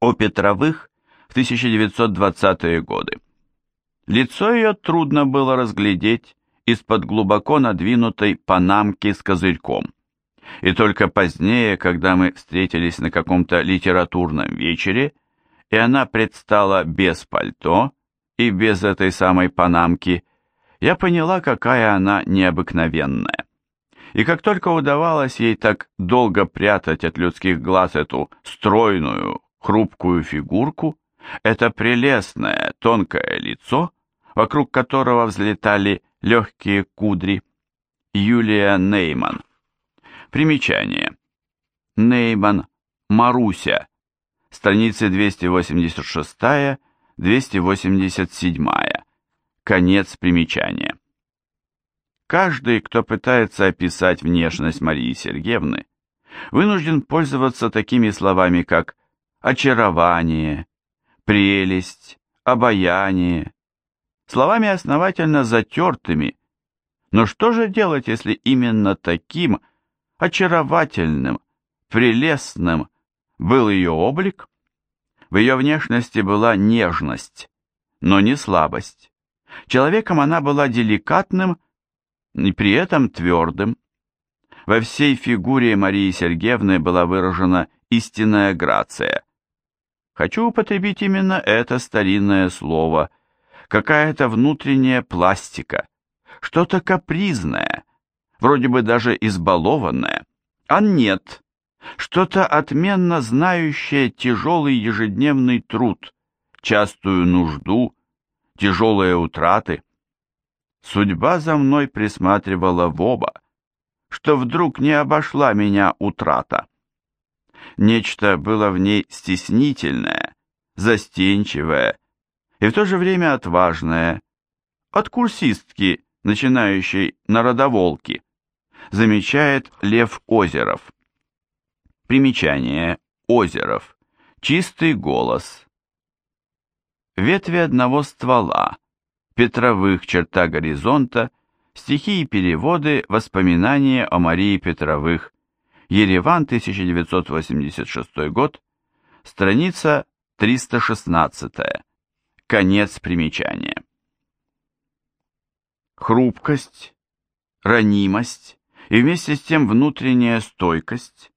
О Петровых в 1920-е годы. Лицо ее трудно было разглядеть из-под глубоко надвинутой панамки с козырьком. И только позднее, когда мы встретились на каком-то литературном вечере, и она предстала без пальто и без этой самой панамки, я поняла, какая она необыкновенная. И как только удавалось ей так долго прятать от людских глаз эту стройную, хрупкую фигурку, это прелестное, тонкое лицо, вокруг которого взлетали легкие кудри, Юлия Нейман. Примечание. Нейман, Маруся, страницы 286-287, конец примечания. Каждый, кто пытается описать внешность Марии Сергеевны, вынужден пользоваться такими словами, как очарование, прелесть, обаяние, словами основательно затертыми. Но что же делать, если именно таким очаровательным, прелестным был ее облик? В ее внешности была нежность, но не слабость. Человеком она была деликатным и при этом твердым. Во всей фигуре Марии Сергеевны была выражена истинная грация. Хочу употребить именно это старинное слово, какая-то внутренняя пластика, что-то капризное, вроде бы даже избалованное, а нет, что-то отменно знающее тяжелый ежедневный труд, частую нужду, тяжелые утраты. Судьба за мной присматривала в оба, что вдруг не обошла меня утрата. Нечто было в ней стеснительное, застенчивое и в то же время отважное, от курсистки, начинающей на родоволке, замечает Лев Озеров. Примечание. Озеров. Чистый голос. Ветви одного ствола. Петровых черта горизонта. Стихи и переводы. Воспоминания о Марии Петровых. Ереван, 1986 год. Страница 316. Конец примечания. Хрупкость, ранимость и вместе с тем внутренняя стойкость.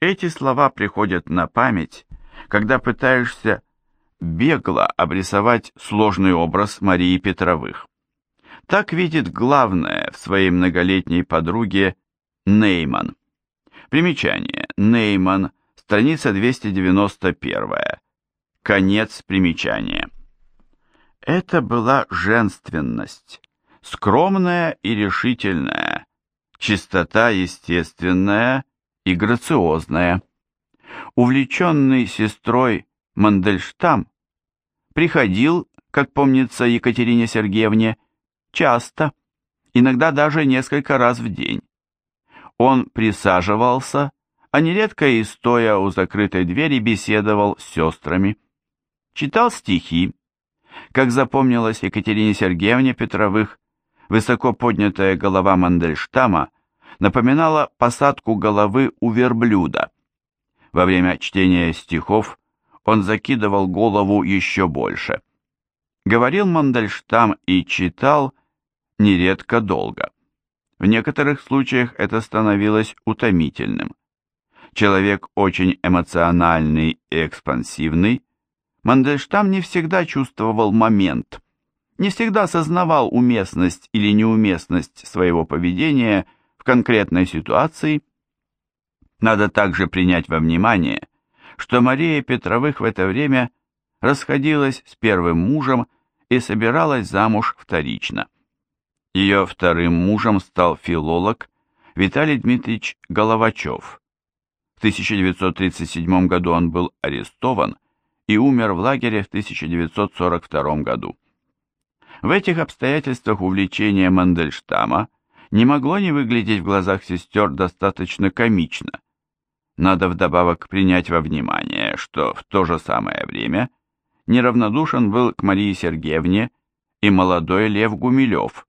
Эти слова приходят на память, когда пытаешься бегло обрисовать сложный образ Марии Петровых. Так видит главное в своей многолетней подруге Нейман. Примечание. Нейман, страница 291. Конец примечания. Это была женственность, скромная и решительная, чистота естественная и грациозная. Увлеченный сестрой Мандельштам приходил, как помнится Екатерине Сергеевне, часто, иногда даже несколько раз в день. Он присаживался, а нередко и стоя у закрытой двери беседовал с сестрами. Читал стихи. Как запомнилось Екатерине Сергеевне Петровых, высоко поднятая голова Мандельштама напоминала посадку головы у верблюда. Во время чтения стихов он закидывал голову еще больше. Говорил Мандельштам и читал нередко долго. В некоторых случаях это становилось утомительным. Человек очень эмоциональный и экспансивный, Мандельштам не всегда чувствовал момент, не всегда сознавал уместность или неуместность своего поведения в конкретной ситуации. Надо также принять во внимание, что Мария Петровых в это время расходилась с первым мужем и собиралась замуж вторично. Ее вторым мужем стал филолог Виталий Дмитриевич Головачев. В 1937 году он был арестован и умер в лагере в 1942 году. В этих обстоятельствах увлечение Мандельштама не могло не выглядеть в глазах сестер достаточно комично. Надо вдобавок принять во внимание, что в то же самое время неравнодушен был к Марии Сергеевне и молодой Лев Гумилев,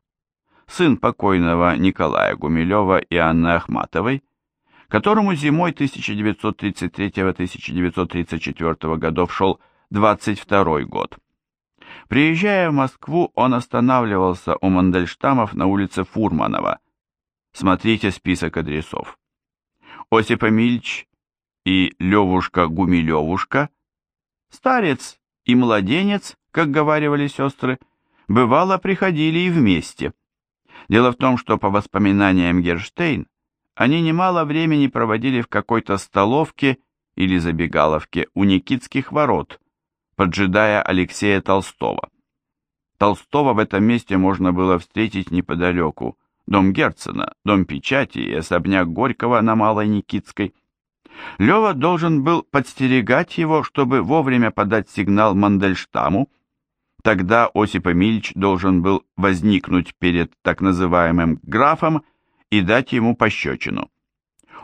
сын покойного Николая Гумилева и Анны Ахматовой, которому зимой 1933-1934 годов шел 22 год. Приезжая в Москву, он останавливался у Мандельштамов на улице Фурманова. Смотрите список адресов. Осип Эмильч и Левушка Гумилевушка, старец и младенец, как говаривали сестры, бывало приходили и вместе. Дело в том, что по воспоминаниям Герштейн, они немало времени проводили в какой-то столовке или забегаловке у Никитских ворот, поджидая Алексея Толстого. Толстого в этом месте можно было встретить неподалеку, дом Герцена, дом печати и особняк Горького на Малой Никитской. Лева должен был подстерегать его, чтобы вовремя подать сигнал Мандельштаму, Тогда Осип Эмильч должен был возникнуть перед так называемым графом и дать ему пощечину.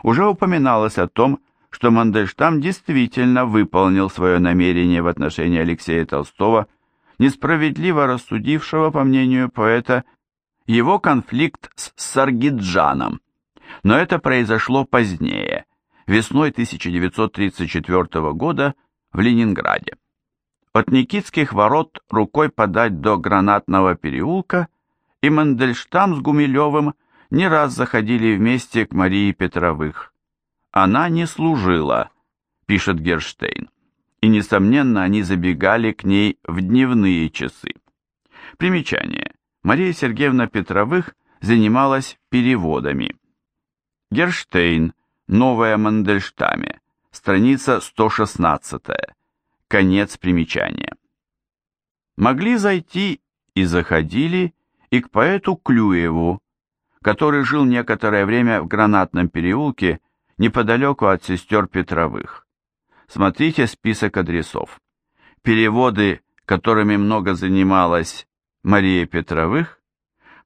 Уже упоминалось о том, что Мандельштам действительно выполнил свое намерение в отношении Алексея Толстого, несправедливо рассудившего, по мнению поэта, его конфликт с Саргиджаном. Но это произошло позднее, весной 1934 года в Ленинграде. От Никитских ворот рукой подать до Гранатного переулка, и Мандельштам с Гумилевым не раз заходили вместе к Марии Петровых. Она не служила, пишет Герштейн, и, несомненно, они забегали к ней в дневные часы. Примечание. Мария Сергеевна Петровых занималась переводами. Герштейн. Новая Мандельштаме. Страница 116. Конец примечания. Могли зайти и заходили и к поэту Клюеву, который жил некоторое время в Гранатном переулке неподалеку от сестер Петровых. Смотрите список адресов. Переводы, которыми много занималась Мария Петровых,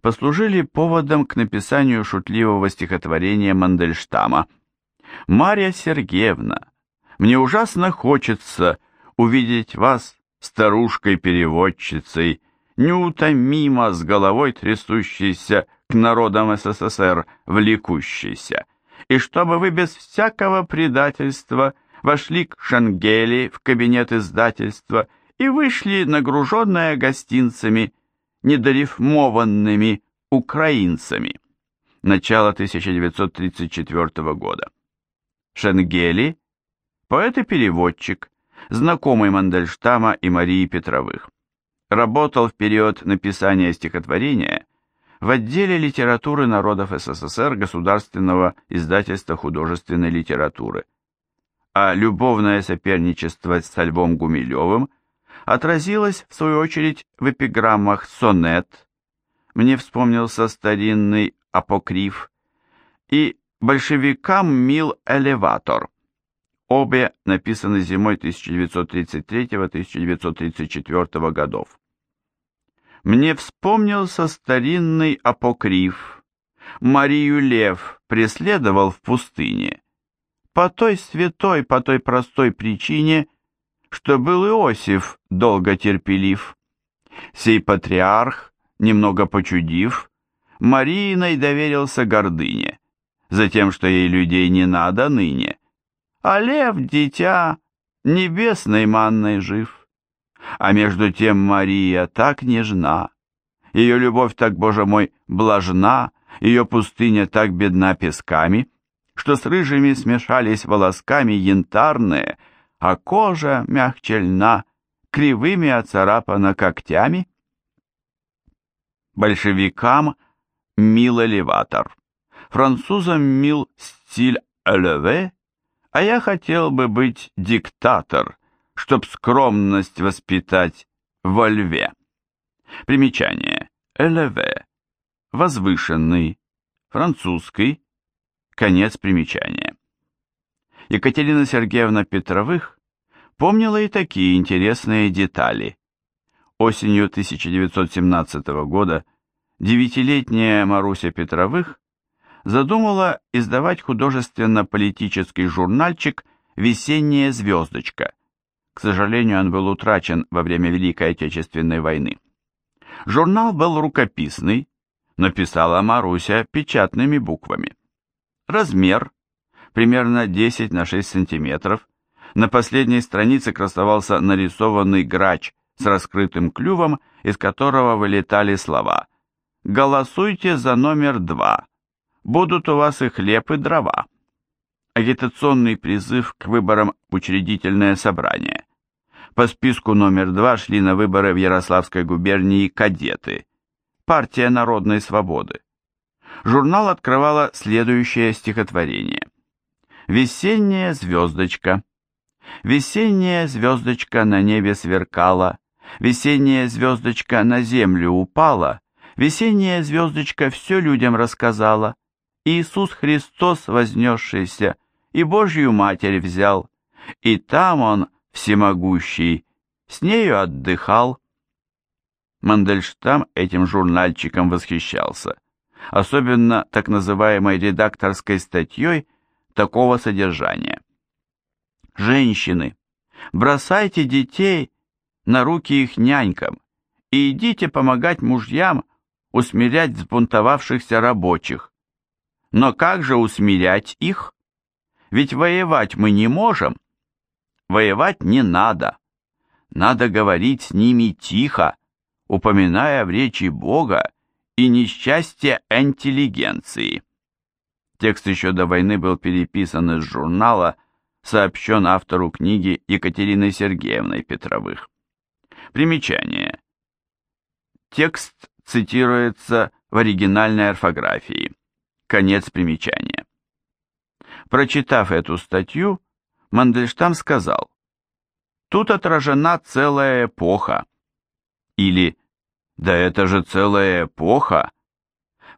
послужили поводом к написанию шутливого стихотворения Мандельштама. «Марья Сергеевна, мне ужасно хочется, увидеть вас старушкой-переводчицей, неутомимо с головой трясущейся к народам СССР влекущейся, и чтобы вы без всякого предательства вошли к Шангели в кабинет издательства и вышли, нагруженная гостинцами, недорифмованными украинцами. Начало 1934 года. Шенгели, поэт и переводчик, знакомый Мандельштама и Марии Петровых. Работал в период написания стихотворения в отделе литературы народов СССР Государственного издательства художественной литературы. А любовное соперничество с Львом Гумилевым отразилось, в свою очередь, в эпиграммах «Сонет», мне вспомнился старинный апокриф, и большевикам мил элеватор. Обе написаны зимой 1933-1934 годов. Мне вспомнился старинный апокриф. Марию Лев преследовал в пустыне. По той святой, по той простой причине, что был Иосиф долго терпелив. Сей патриарх, немного почудив, Марииной доверился гордыне, затем, что ей людей не надо ныне а лев, дитя, небесной манной жив. А между тем Мария так нежна, ее любовь так, Боже мой, блажна, ее пустыня так бедна песками, что с рыжими смешались волосками янтарные, а кожа мягче льна, кривыми оцарапана когтями. Большевикам мил элеватор, французам мил стиль элеве, а я хотел бы быть диктатор, чтоб скромность воспитать во льве. Примечание. Элеве. Возвышенный. Французский. Конец примечания. Екатерина Сергеевна Петровых помнила и такие интересные детали. Осенью 1917 года девятилетняя Маруся Петровых задумала издавать художественно-политический журнальчик «Весенняя звездочка». К сожалению, он был утрачен во время Великой Отечественной войны. Журнал был рукописный, но писала Маруся печатными буквами. Размер примерно 10 на 6 сантиметров, на последней странице красовался нарисованный грач с раскрытым клювом, из которого вылетали слова «Голосуйте за номер два. Будут у вас и хлеб, и дрова». Агитационный призыв к выборам в учредительное собрание. По списку номер два шли на выборы в Ярославской губернии кадеты. Партия народной свободы. Журнал открывало следующее стихотворение. «Весенняя звездочка». Весенняя звездочка на небе сверкала, Весенняя звездочка на землю упала, Весенняя звездочка все людям рассказала. Иисус Христос, вознесшийся, И Божью Матерь взял, И там Он, всемогущий, с нею отдыхал. Мандельштам этим журнальчиком восхищался, особенно так называемой редакторской статьей такого содержания. Женщины, бросайте детей на руки их нянькам и идите помогать мужьям усмирять взбунтовавшихся рабочих. Но как же усмирять их? Ведь воевать мы не можем. Воевать не надо. Надо говорить с ними тихо, упоминая в речи Бога и несчастье интеллигенции. Текст еще до войны был переписан из журнала, сообщен автору книги Екатериной Сергеевной Петровых. Примечание. Текст цитируется в оригинальной орфографии. Конец примечания. Прочитав эту статью, Мандельштам сказал, «Тут отражена целая эпоха». Или «Да это же целая эпоха».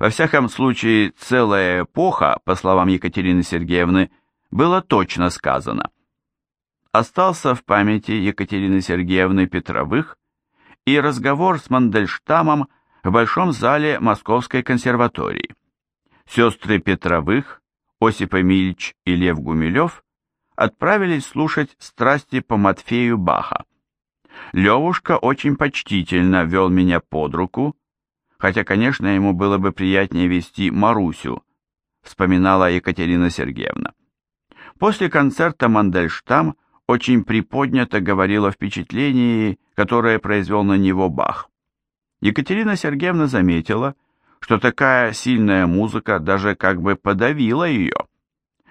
Во всяком случае, целая эпоха, по словам Екатерины Сергеевны, было точно сказано. Остался в памяти Екатерины Сергеевны Петровых и разговор с Мандельштамом в Большом зале Московской консерватории. Сестры Петровых, Осип Эмильч и Лев Гумилев отправились слушать страсти по Матфею Баха. Левушка очень почтительно вел меня под руку, хотя, конечно, ему было бы приятнее вести Марусю, вспоминала Екатерина Сергеевна. После концерта Мандельштам очень приподнято говорил о впечатлении, которое произвел на него Бах. Екатерина Сергеевна заметила, что такая сильная музыка даже как бы подавила ее.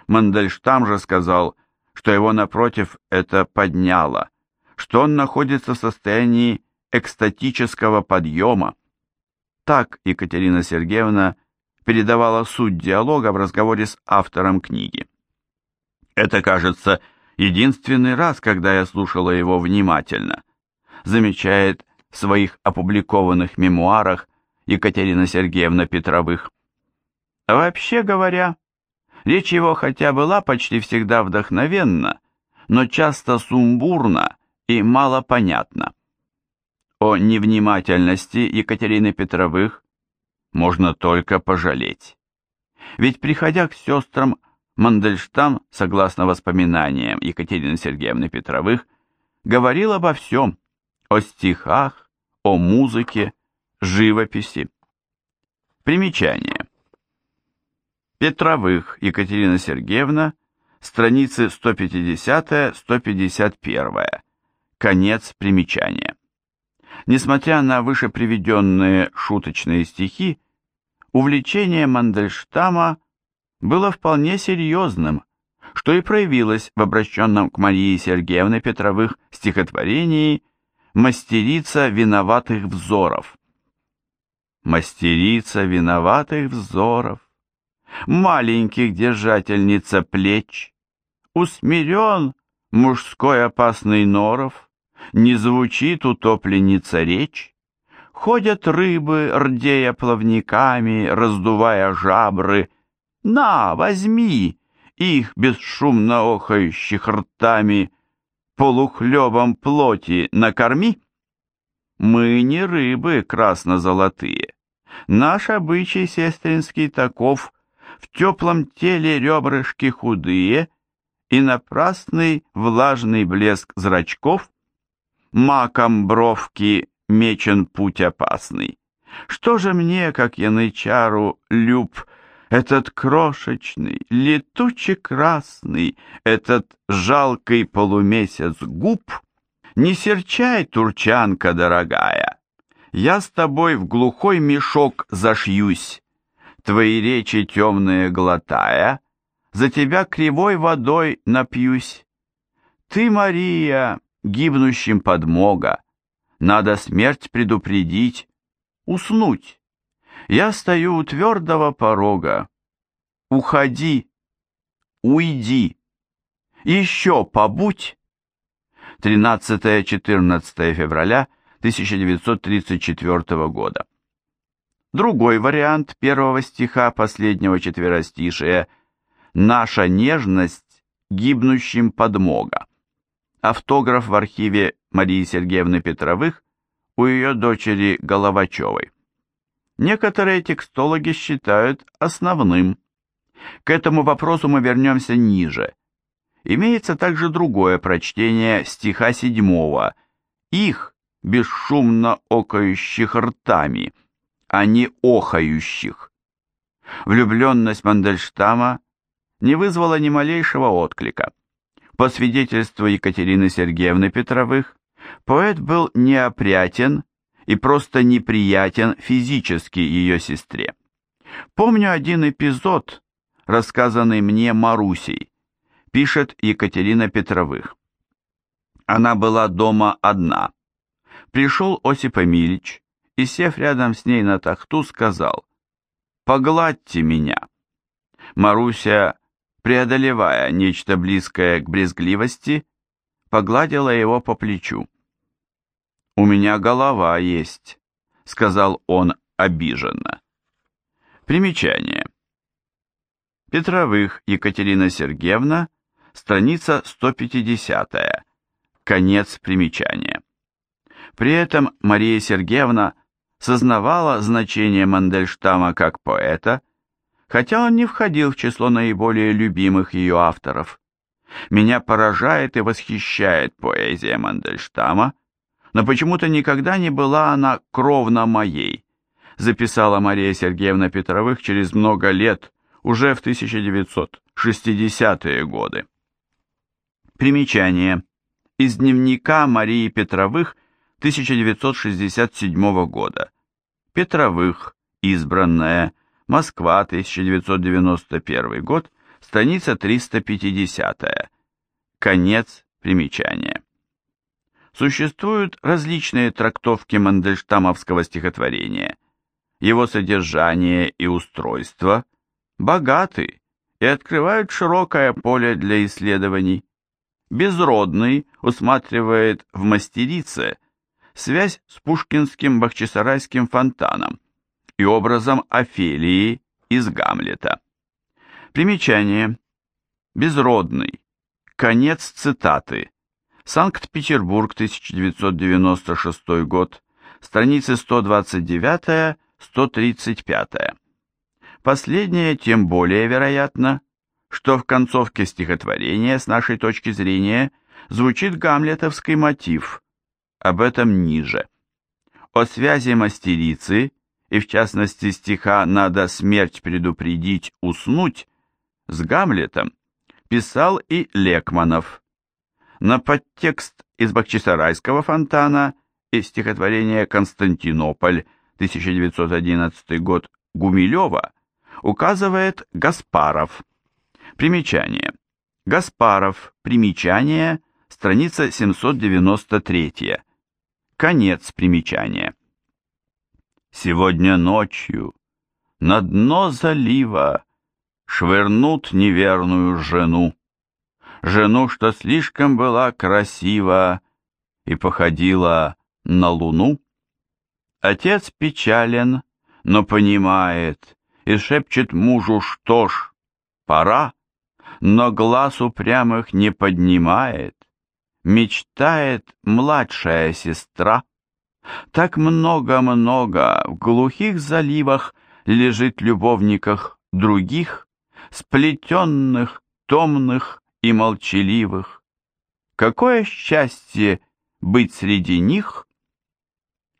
Мандельштам же сказал, что его, напротив, это подняло, что он находится в состоянии экстатического подъема. Так Екатерина Сергеевна передавала суть диалога в разговоре с автором книги. Это, кажется, единственный раз, когда я слушала его внимательно, замечает в своих опубликованных мемуарах Екатерина Сергеевна Петровых. Вообще говоря, речь его хотя была почти всегда вдохновенна, но часто сумбурна и мало понятна. О невнимательности Екатерины Петровых можно только пожалеть. Ведь приходя к сестрам, Мандельштам, согласно воспоминаниям Екатерины Сергеевны Петровых, говорил обо всем, о стихах, о музыке, живописи. Примечание. Петровых Екатерина Сергеевна, страницы 150-151. Конец примечания. Несмотря на выше приведенные шуточные стихи, увлечение Мандельштама было вполне серьезным, что и проявилось в обращенном к Марии Сергеевне Петровых стихотворении «Мастерица виноватых взоров». Мастерица виноватых взоров, маленьких держательница плеч, усмирен мужской опасный норов, не звучит утопленница речь, ходят рыбы, рдея плавниками, раздувая жабры, на, возьми их бесшумно охающих ртами, полухлебом плоти накорми. Мы не рыбы красно-золотые, наш обычай сестринский таков, в теплом теле ребрышки худые и напрасный влажный блеск зрачков, маком бровки мечен путь опасный. Что же мне, как янычару, люб, Этот крошечный, летучий красный, этот жалкий полумесяц губ, Не серчай, турчанка дорогая, Я с тобой в глухой мешок зашьюсь, Твои речи темные глотая, За тебя кривой водой напьюсь. Ты, Мария, гибнущим подмога, Надо смерть предупредить, уснуть. Я стою у твердого порога. Уходи, уйди, еще побудь. 13-14 февраля 1934 года. Другой вариант первого стиха последнего четверостишия «Наша нежность гибнущим подмога». Автограф в архиве Марии Сергеевны Петровых у ее дочери Головачевой некоторые текстологи считают основным. К этому вопросу мы вернемся ниже. Имеется также другое прочтение стиха седьмого. Их, бесшумно окающих ртами, а не охающих. Влюбленность Мандельштама не вызвала ни малейшего отклика. По свидетельству Екатерины Сергеевны Петровых, поэт был неопрятен и просто неприятен физически ее сестре. Помню один эпизод, рассказанный мне Марусей, пишет Екатерина Петровых. Она была дома одна. Пришел Осип Эмильич и, сев рядом с ней на тахту, сказал «Погладьте меня». Маруся, преодолевая нечто близкое к брезгливости, погладила его по плечу. «У меня голова есть», — сказал он обиженно. Примечание. Петровых Екатерина Сергеевна, страница 150 конец примечания. При этом Мария Сергеевна сознавала значение Мандельштама как поэта, хотя он не входил в число наиболее любимых ее авторов. Меня поражает и восхищает поэзия Мандельштама, но почему-то никогда не была она кровно моей, записала Мария Сергеевна Петровых через много лет, уже в 1960-е годы. Примечание. Из дневника Марии Петровых 1967 года. Петровых, избранная, Москва, 1991 год, страница 350. Конец примечания. Существуют различные трактовки мандельштамовского стихотворения. Его содержание и устройство богаты и открывают широкое поле для исследований. Безродный усматривает в мастерице связь с пушкинским бахчисарайским фонтаном и образом Офелии из Гамлета. Примечание. Безродный. Конец цитаты. Санкт-Петербург, 1996 год, страницы 129-135. Последнее тем более вероятно, что в концовке стихотворения с нашей точки зрения звучит гамлетовский мотив, об этом ниже. О связи мастерицы, и в частности стиха «Надо смерть предупредить, уснуть» с Гамлетом, писал и Лекманов, на подтекст из Бахчисарайского фонтана и стихотворения «Константинополь» 1911 год Гумилева указывает Гаспаров. Примечание. Гаспаров. Примечание. Страница 793. Конец примечания. Сегодня ночью на дно залива швырнут неверную жену жену, что слишком была красива и походила на луну. Отец печален, но понимает и шепчет мужу, что ж, пора, но глаз упрямых не поднимает, мечтает младшая сестра. Так много-много в глухих заливах лежит любовниках других, сплетенных, томных и молчаливых. Какое счастье быть среди них!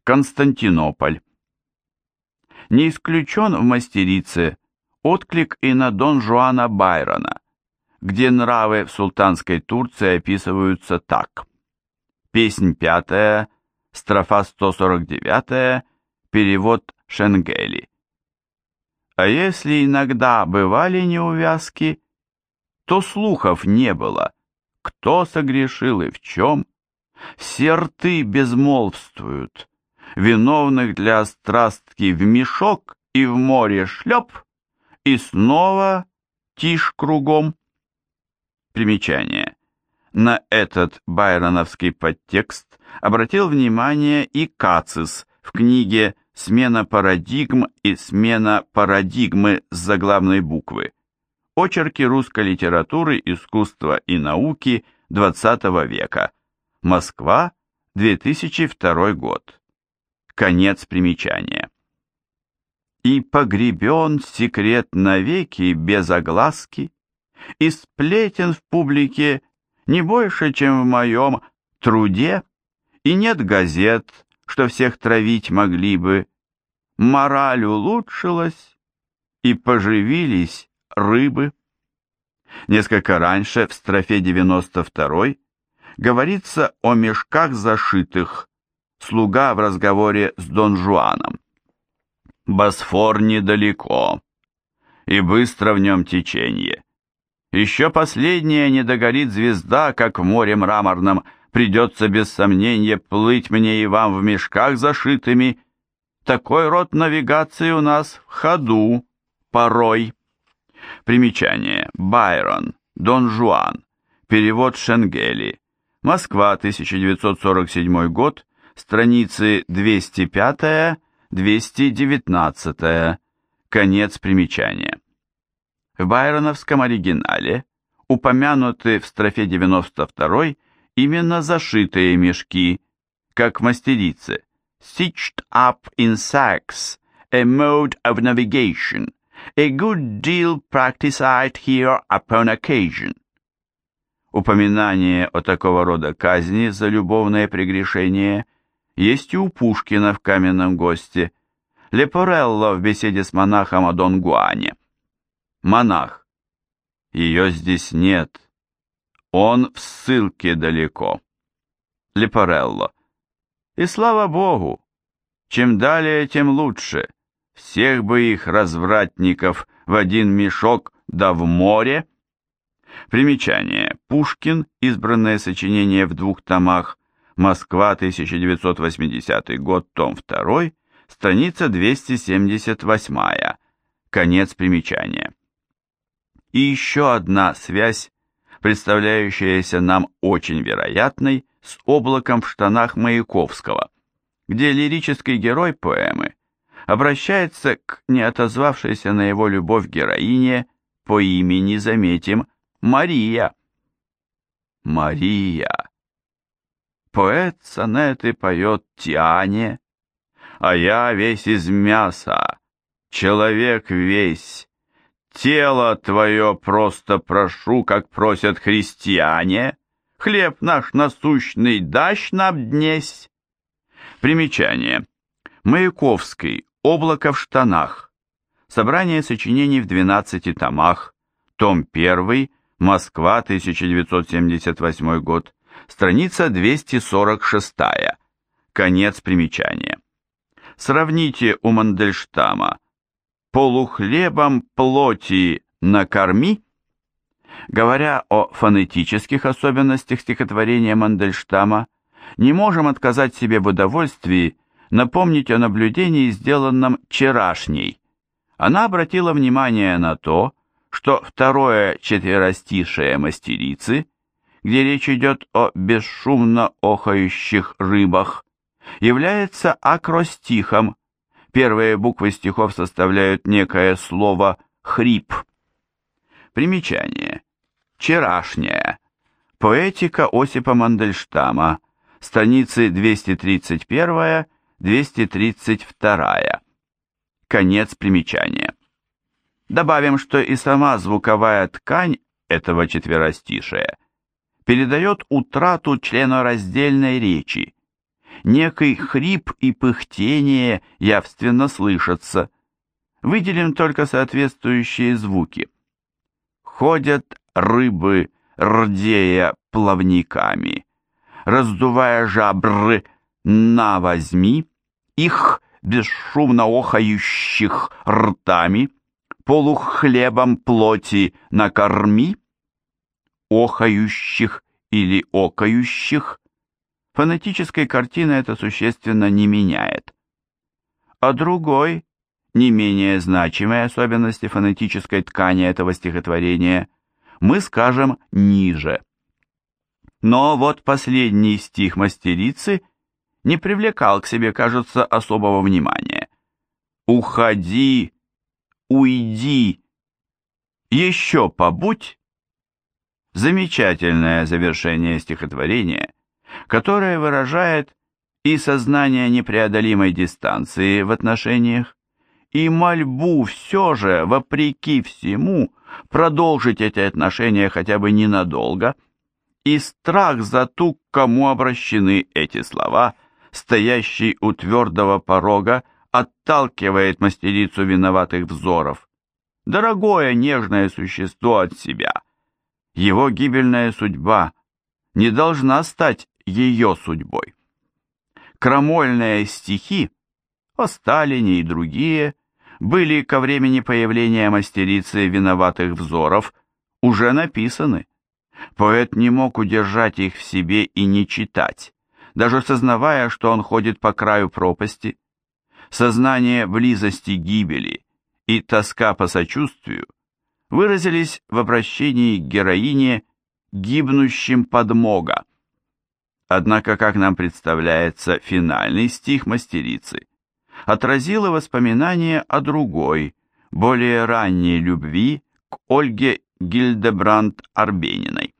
Константинополь. Не исключен в мастерице отклик и на Дон Жуана Байрона, где нравы в султанской Турции описываются так. Песнь пятая, строфа 149, перевод Шенгели. А если иногда бывали неувязки, то слухов не было, кто согрешил и в чем. Все рты безмолвствуют, виновных для страстки в мешок и в море шлеп, и снова тишь кругом. Примечание. На этот байроновский подтекст обратил внимание и Кацис в книге «Смена парадигм и смена парадигмы с заглавной буквы. Очерки русской литературы, искусства и науки XX века. Москва, 2002 год. Конец примечания. И погребен секрет навеки без огласки, и сплетен в публике не больше, чем в моем труде, и нет газет, что всех травить могли бы. Мораль улучшилась, и поживились рыбы. Несколько раньше, в строфе 92 говорится о мешках зашитых, слуга в разговоре с Дон Жуаном. Босфор недалеко, и быстро в нем течение. Еще последняя не догорит звезда, как в море мраморном, придется без сомнения плыть мне и вам в мешках зашитыми. Такой род навигации у нас в ходу порой. Примечание. Байрон. Дон Жуан. Перевод Шенгели. Москва, 1947 год. Страницы 205-219. Конец примечания. В байроновском оригинале упомянуты в строфе 92 именно зашитые мешки, как в мастерице. Stitched up in sacks, a mode of navigation, a good deal practiced here upon occasion. Упоминание о такого рода казни за любовное прегрешение есть и у Пушкина в «Каменном госте», Лепорелло в беседе с монахом о Дон Гуане. Монах. Ее здесь нет. Он в ссылке далеко. Лепорелло. И слава богу, чем далее, тем лучше. Всех бы их развратников в один мешок да в море. Примечание. Пушкин. Избранное сочинение в двух томах. Москва, 1980 год, том 2, страница 278. Конец примечания. И еще одна связь, представляющаяся нам очень вероятной, с облаком в штанах Маяковского, где лирический герой поэмы обращается к неотозвавшейся на его любовь героине по имени, заметим, Мария. Мария. Поэт сонеты поет Тиане, а я весь из мяса, человек весь, Тело твое просто прошу, как просят христиане, хлеб наш насущный дашь нам днесь. Примечание. Маяковский. Облако в штанах. Собрание сочинений в 12 томах. Том 1. Москва, 1978 год. Страница 246. Конец примечания. Сравните у Мандельштама полухлебом плоти накорми? Говоря о фонетических особенностях стихотворения Мандельштама, не можем отказать себе в удовольствии напомнить о наблюдении, сделанном вчерашней. Она обратила внимание на то, что второе четверостишее мастерицы, где речь идет о бесшумно охающих рыбах, является акростихом, Первые буквы стихов составляют некое слово «хрип». Примечание. Вчерашняя. Поэтика Осипа Мандельштама. Страницы 231-232. Конец примечания. Добавим, что и сама звуковая ткань этого четверостишия передает утрату членораздельной речи, некий хрип и пыхтение явственно слышатся. выделим только соответствующие звуки. Ходят рыбы, рдея плавниками, раздувая жабры, на возьми, их бесшумно охающих ртами, полухлебом плоти накорми, охающих или окающих, фонетической картины это существенно не меняет. А другой, не менее значимой особенности фонетической ткани этого стихотворения мы скажем ниже. Но вот последний стих мастерицы не привлекал к себе, кажется, особого внимания. «Уходи, уйди, еще побудь» замечательное завершение стихотворения, которое выражает и сознание непреодолимой дистанции в отношениях, и мольбу все же, вопреки всему, продолжить эти отношения хотя бы ненадолго, и страх за ту, к кому обращены эти слова, стоящий у твердого порога, отталкивает мастерицу виноватых взоров. Дорогое нежное существо от себя. Его гибельная судьба не должна стать ее судьбой. Крамольные стихи о Сталине и другие были ко времени появления мастерицы виноватых взоров уже написаны. Поэт не мог удержать их в себе и не читать, даже сознавая, что он ходит по краю пропасти. Сознание близости гибели и тоска по сочувствию выразились в обращении к героине гибнущим подмога. Однако, как нам представляется, финальный стих мастерицы отразило воспоминание о другой, более ранней любви к Ольге Гильдебранд Арбениной.